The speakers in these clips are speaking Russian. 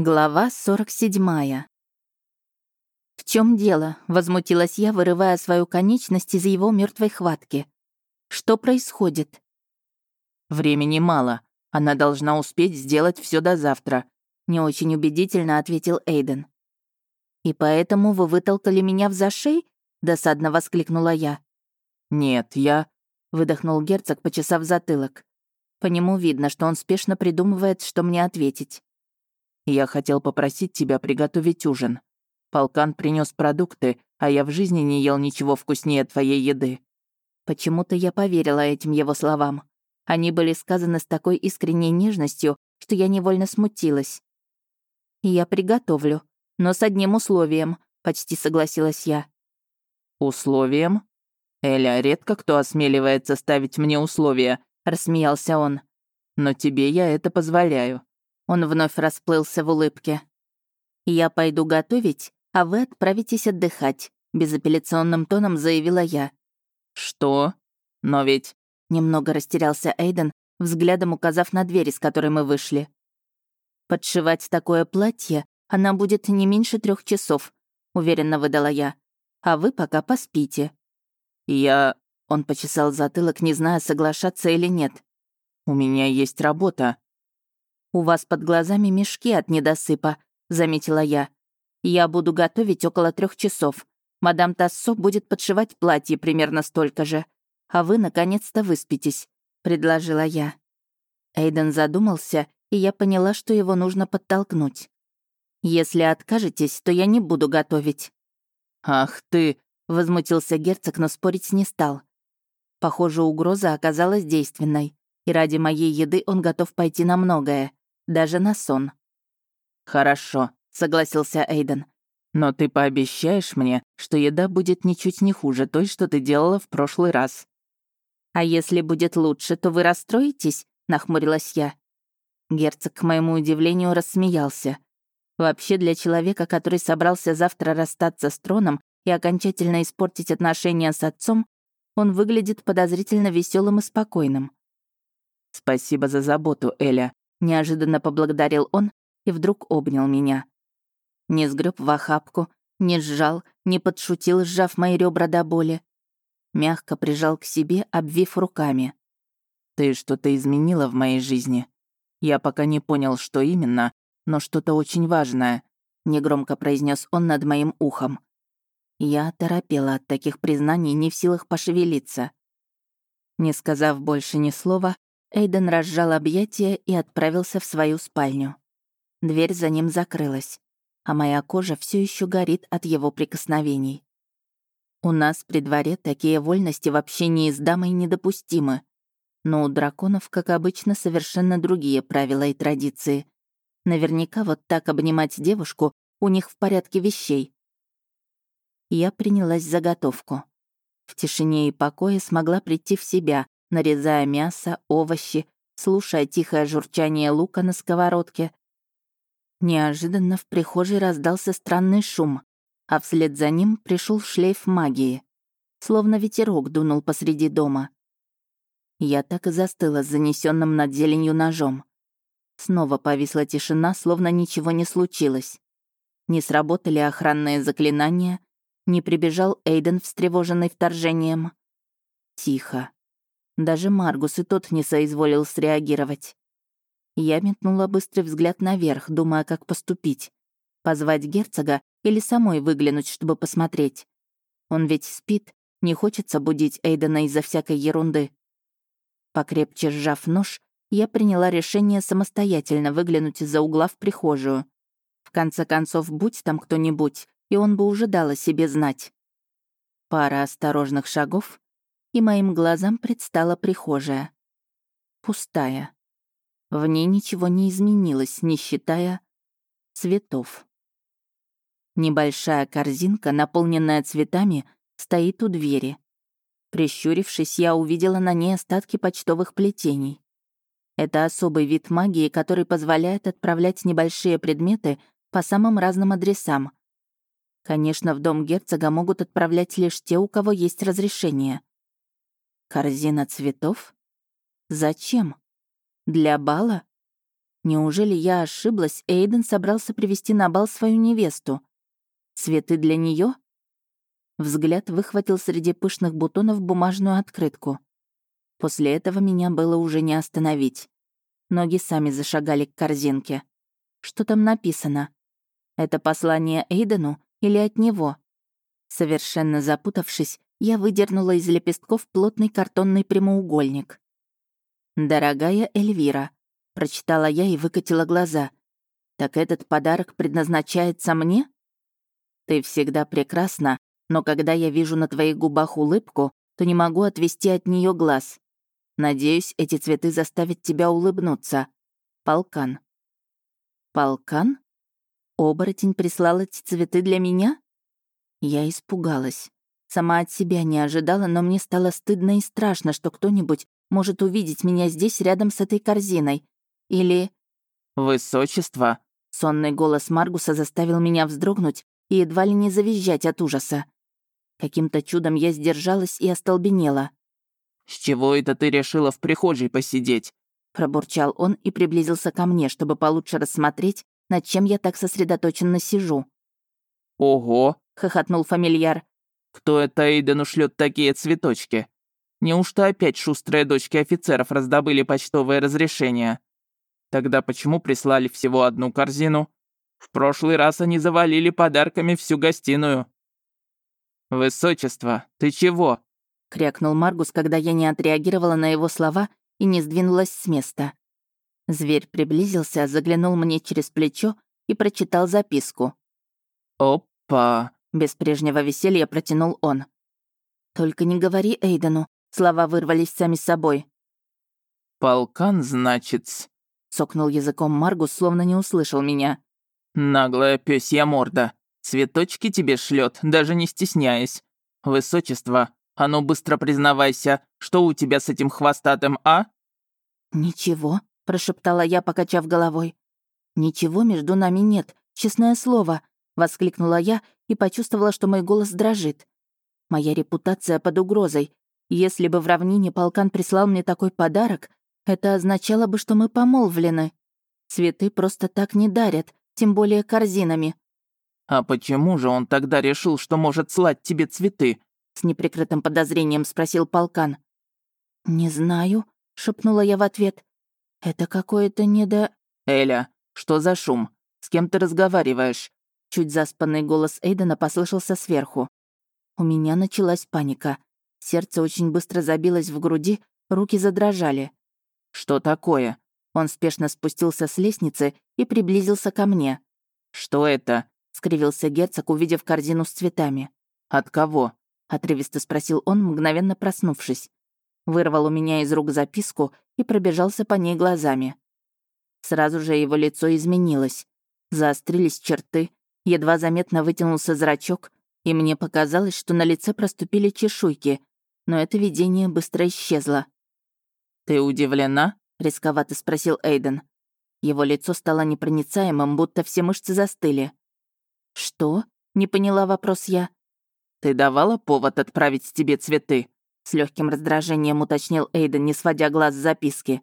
Глава 47. «В чем дело?» — возмутилась я, вырывая свою конечность из его мертвой хватки. «Что происходит?» «Времени мало. Она должна успеть сделать все до завтра», — не очень убедительно ответил Эйден. «И поэтому вы вытолкали меня в зашей?» — досадно воскликнула я. «Нет, я...» — выдохнул герцог, почесав затылок. По нему видно, что он спешно придумывает, что мне ответить. Я хотел попросить тебя приготовить ужин. Полкан принес продукты, а я в жизни не ел ничего вкуснее твоей еды». Почему-то я поверила этим его словам. Они были сказаны с такой искренней нежностью, что я невольно смутилась. «Я приготовлю, но с одним условием», — почти согласилась я. «Условием? Эля, редко кто осмеливается ставить мне условия», — рассмеялся он. «Но тебе я это позволяю. Он вновь расплылся в улыбке. «Я пойду готовить, а вы отправитесь отдыхать», — безапелляционным тоном заявила я. «Что? Но ведь...» Немного растерялся Эйден, взглядом указав на дверь, из которой мы вышли. «Подшивать такое платье она будет не меньше трех часов», — уверенно выдала я. «А вы пока поспите». «Я...» — он почесал затылок, не зная, соглашаться или нет. «У меня есть работа». «У вас под глазами мешки от недосыпа», — заметила я. «Я буду готовить около трех часов. Мадам Тассо будет подшивать платье примерно столько же. А вы, наконец-то, выспитесь», — предложила я. Эйден задумался, и я поняла, что его нужно подтолкнуть. «Если откажетесь, то я не буду готовить». «Ах ты!» — возмутился герцог, но спорить не стал. Похоже, угроза оказалась действенной, и ради моей еды он готов пойти на многое даже на сон. «Хорошо», — согласился Эйден. «Но ты пообещаешь мне, что еда будет ничуть не хуже той, что ты делала в прошлый раз». «А если будет лучше, то вы расстроитесь?» — нахмурилась я. Герцог, к моему удивлению, рассмеялся. Вообще, для человека, который собрался завтра расстаться с троном и окончательно испортить отношения с отцом, он выглядит подозрительно веселым и спокойным. «Спасибо за заботу, Эля», Неожиданно поблагодарил он и вдруг обнял меня. Не сгреб в охапку, не сжал, не подшутил, сжав мои ребра до боли. Мягко прижал к себе, обвив руками. «Ты что-то изменила в моей жизни. Я пока не понял, что именно, но что-то очень важное», — негромко произнес он над моим ухом. Я торопела от таких признаний, не в силах пошевелиться. Не сказав больше ни слова, Эйден разжал объятия и отправился в свою спальню. Дверь за ним закрылась, а моя кожа все еще горит от его прикосновений. У нас при дворе такие вольности в общении с дамой недопустимы. Но у драконов, как обычно, совершенно другие правила и традиции. Наверняка вот так обнимать девушку у них в порядке вещей. Я принялась заготовку. В тишине и покое смогла прийти в себя, нарезая мясо, овощи, слушая тихое журчание лука на сковородке. Неожиданно в прихожей раздался странный шум, а вслед за ним пришел шлейф магии. Словно ветерок дунул посреди дома. Я так и застыла с занесенным над зеленью ножом. Снова повисла тишина, словно ничего не случилось. Не сработали охранные заклинания, не прибежал Эйден, встревоженный вторжением. Тихо. Даже Маргус и тот не соизволил среагировать. Я метнула быстрый взгляд наверх, думая, как поступить. Позвать герцога или самой выглянуть, чтобы посмотреть. Он ведь спит, не хочется будить Эйдена из-за всякой ерунды. Покрепче сжав нож, я приняла решение самостоятельно выглянуть из-за угла в прихожую. В конце концов, будь там кто-нибудь, и он бы уже дал о себе знать. Пара осторожных шагов, и моим глазам предстала прихожая. Пустая. В ней ничего не изменилось, не считая цветов. Небольшая корзинка, наполненная цветами, стоит у двери. Прищурившись, я увидела на ней остатки почтовых плетений. Это особый вид магии, который позволяет отправлять небольшие предметы по самым разным адресам. Конечно, в дом герцога могут отправлять лишь те, у кого есть разрешение. Корзина цветов? Зачем? Для бала? Неужели я ошиблась, Эйден собрался привести на бал свою невесту? Цветы для нее? Взгляд выхватил среди пышных бутонов бумажную открытку. После этого меня было уже не остановить. Ноги сами зашагали к корзинке. Что там написано? Это послание Эйдену или от него? Совершенно запутавшись, я выдернула из лепестков плотный картонный прямоугольник. «Дорогая Эльвира», — прочитала я и выкатила глаза. «Так этот подарок предназначается мне?» «Ты всегда прекрасна, но когда я вижу на твоих губах улыбку, то не могу отвести от нее глаз. Надеюсь, эти цветы заставят тебя улыбнуться. Полкан». «Полкан? Оборотень прислал эти цветы для меня?» Я испугалась. Сама от себя не ожидала, но мне стало стыдно и страшно, что кто-нибудь может увидеть меня здесь рядом с этой корзиной. Или... «Высочество!» Сонный голос Маргуса заставил меня вздрогнуть и едва ли не завизжать от ужаса. Каким-то чудом я сдержалась и остолбенела. «С чего это ты решила в прихожей посидеть?» Пробурчал он и приблизился ко мне, чтобы получше рассмотреть, над чем я так сосредоточенно сижу. «Ого!» — хохотнул фамильяр. «Кто это Эйдену шлет такие цветочки? Неужто опять шустрые дочки офицеров раздобыли почтовое разрешение? Тогда почему прислали всего одну корзину? В прошлый раз они завалили подарками всю гостиную». «Высочество, ты чего?» — крякнул Маргус, когда я не отреагировала на его слова и не сдвинулась с места. Зверь приблизился, заглянул мне через плечо и прочитал записку. «Опа!» — без прежнего веселья протянул он. «Только не говори Эйдену», — слова вырвались сами собой. «Полкан, значит?» — цокнул языком Маргус, словно не услышал меня. «Наглая пёсья морда. Цветочки тебе шлет, даже не стесняясь. Высочество, а ну быстро признавайся, что у тебя с этим хвостатым, а?» «Ничего», — прошептала я, покачав головой. «Ничего между нами нет, честное слово», — воскликнула я и почувствовала, что мой голос дрожит. Моя репутация под угрозой. Если бы в равнине полкан прислал мне такой подарок, это означало бы, что мы помолвлены. Цветы просто так не дарят, тем более корзинами. «А почему же он тогда решил, что может слать тебе цветы?» с неприкрытым подозрением спросил полкан. «Не знаю», — шепнула я в ответ. «Это какое-то недо...» «Эля, что за шум? С кем ты разговариваешь?» Чуть заспанный голос Эйдена послышался сверху. У меня началась паника. Сердце очень быстро забилось в груди, руки задрожали. «Что такое?» Он спешно спустился с лестницы и приблизился ко мне. «Что это?» — скривился герцог, увидев корзину с цветами. «От кого?» — отрывисто спросил он, мгновенно проснувшись. Вырвал у меня из рук записку и пробежался по ней глазами. Сразу же его лицо изменилось. Заострились черты, едва заметно вытянулся зрачок, и мне показалось, что на лице проступили чешуйки, но это видение быстро исчезло. «Ты удивлена?» — рисковато спросил Эйден. Его лицо стало непроницаемым, будто все мышцы застыли. «Что?» — не поняла вопрос я. «Ты давала повод отправить тебе цветы?» С легким раздражением уточнил Эйден, не сводя глаз с записки.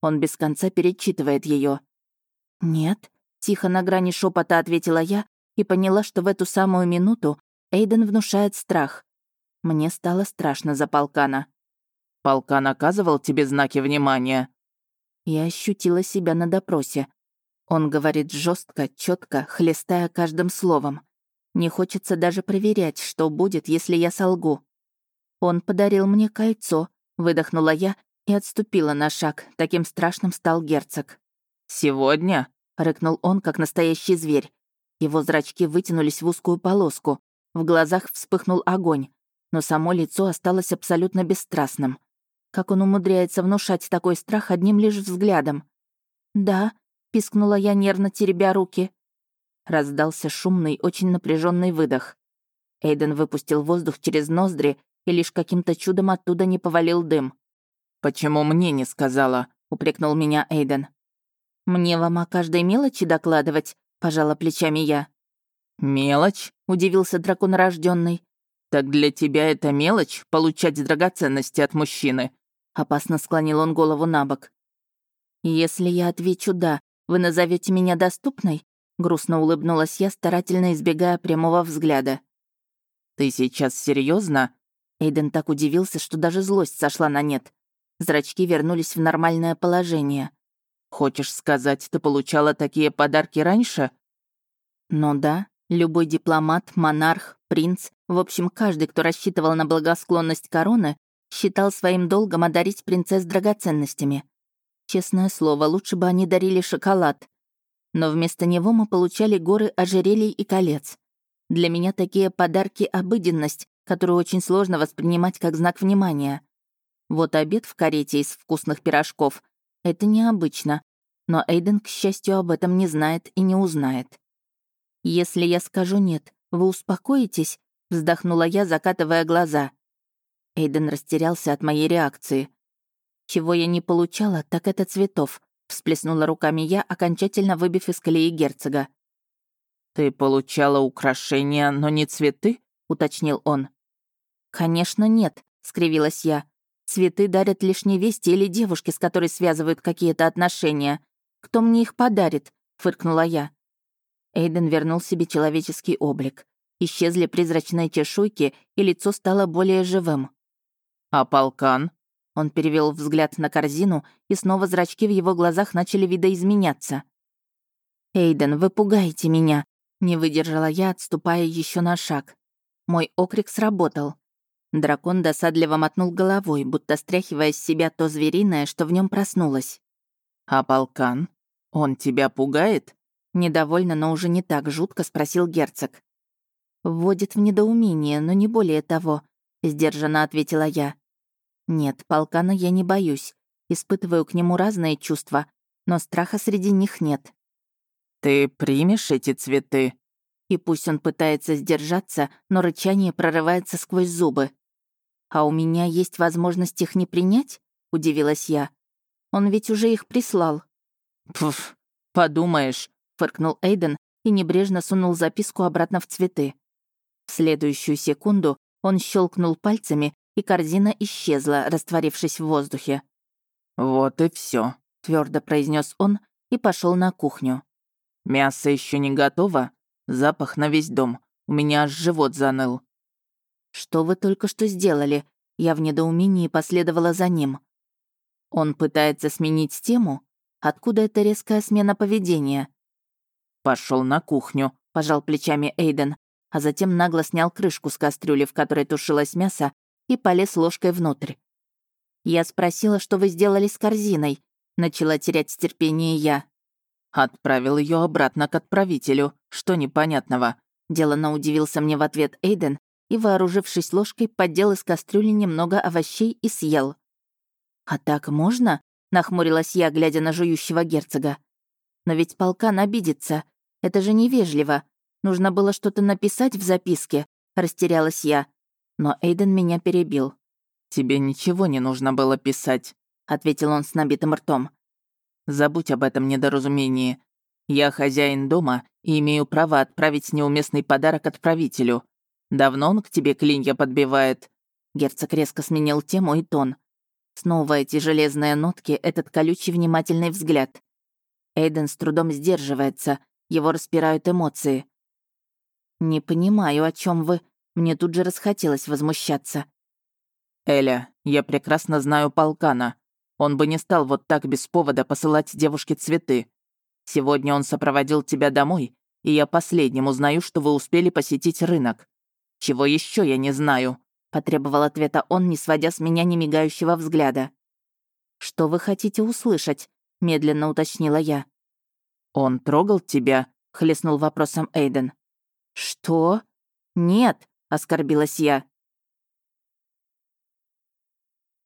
Он без конца перечитывает ее. «Нет», — тихо на грани шепота ответила я и поняла, что в эту самую минуту Эйден внушает страх. Мне стало страшно за полкана. «Полкан оказывал тебе знаки внимания?» Я ощутила себя на допросе. Он говорит жестко, четко, хлестая каждым словом. Не хочется даже проверять, что будет, если я солгу. Он подарил мне кольцо, выдохнула я и отступила на шаг. Таким страшным стал герцог. «Сегодня?» — рыкнул он, как настоящий зверь. Его зрачки вытянулись в узкую полоску. В глазах вспыхнул огонь, но само лицо осталось абсолютно бесстрастным. Как он умудряется внушать такой страх одним лишь взглядом? «Да», — пискнула я, нервно теребя руки. Раздался шумный, очень напряженный выдох. Эйден выпустил воздух через ноздри и лишь каким-то чудом оттуда не повалил дым. «Почему мне не сказала?» — упрекнул меня Эйден. «Мне вам о каждой мелочи докладывать?» — пожала плечами я. «Мелочь?» — удивился дракон рожденный. «Так для тебя это мелочь — получать драгоценности от мужчины?» Опасно склонил он голову на бок. «Если я отвечу «да», вы назовете меня доступной?» Грустно улыбнулась я, старательно избегая прямого взгляда. «Ты сейчас серьезно? Эйден так удивился, что даже злость сошла на нет. Зрачки вернулись в нормальное положение. «Хочешь сказать, ты получала такие подарки раньше?» «Ну да, любой дипломат, монарх, принц, в общем, каждый, кто рассчитывал на благосклонность короны, считал своим долгом одарить принцесс драгоценностями. Честное слово, лучше бы они дарили шоколад. Но вместо него мы получали горы ожерелий и колец. Для меня такие подарки — обыденность, которую очень сложно воспринимать как знак внимания. Вот обед в карете из вкусных пирожков — это необычно, но Эйден, к счастью, об этом не знает и не узнает. «Если я скажу «нет», вы успокоитесь?» — вздохнула я, закатывая глаза. Эйден растерялся от моей реакции. «Чего я не получала, так это цветов», — всплеснула руками я, окончательно выбив из колеи герцога. «Ты получала украшения, но не цветы?» — уточнил он. «Конечно нет», — скривилась я. «Цветы дарят лишь невесте или девушке, с которой связывают какие-то отношения. Кто мне их подарит?» — фыркнула я. Эйден вернул себе человеческий облик. Исчезли призрачные чешуйки, и лицо стало более живым. «А полкан?» Он перевел взгляд на корзину, и снова зрачки в его глазах начали видоизменяться. «Эйден, вы пугаете меня!» Не выдержала я, отступая еще на шаг. Мой окрик сработал. Дракон досадливо мотнул головой, будто стряхивая с себя то звериное, что в нем проснулось. «А полкан? Он тебя пугает?» Недовольно, но уже не так жутко спросил герцог. «Вводит в недоумение, но не более того», — сдержанно ответила я. «Нет, полкана я не боюсь. Испытываю к нему разные чувства, но страха среди них нет». «Ты примешь эти цветы?» И пусть он пытается сдержаться, но рычание прорывается сквозь зубы. «А у меня есть возможность их не принять?» — удивилась я. «Он ведь уже их прислал». «Пф, подумаешь», — фыркнул Эйден и небрежно сунул записку обратно в цветы. В следующую секунду он щелкнул пальцами, и корзина исчезла, растворившись в воздухе. «Вот и все, твердо произнес он и пошел на кухню. «Мясо еще не готово? Запах на весь дом. У меня аж живот заныл». «Что вы только что сделали?» Я в недоумении последовала за ним. Он пытается сменить тему? Откуда эта резкая смена поведения? Пошел на кухню», — пожал плечами Эйден, а затем нагло снял крышку с кастрюли, в которой тушилось мясо, и полез ложкой внутрь. «Я спросила, что вы сделали с корзиной», — начала терять терпение я. Отправил ее обратно к отправителю. Что непонятного? Делано удивился мне в ответ Эйден и, вооружившись ложкой, поддел из кастрюли немного овощей и съел. «А так можно?» — нахмурилась я, глядя на жующего герцога. «Но ведь полкан обидится. Это же невежливо. Нужно было что-то написать в записке», — растерялась я. Но Эйден меня перебил. «Тебе ничего не нужно было писать», — ответил он с набитым ртом. Забудь об этом недоразумении. Я хозяин дома и имею право отправить неуместный подарок отправителю. Давно он к тебе клинья подбивает?» Герцог резко сменил тему и тон. Снова эти железные нотки, этот колючий внимательный взгляд. Эйден с трудом сдерживается, его распирают эмоции. «Не понимаю, о чем вы...» Мне тут же расхотелось возмущаться. «Эля, я прекрасно знаю полкана. Он бы не стал вот так без повода посылать девушке цветы. Сегодня он сопроводил тебя домой, и я последним узнаю, что вы успели посетить рынок. Чего еще я не знаю?» — потребовал ответа он, не сводя с меня немигающего взгляда. «Что вы хотите услышать?» — медленно уточнила я. «Он трогал тебя?» — хлестнул вопросом Эйден. «Что?» «Нет», — оскорбилась я.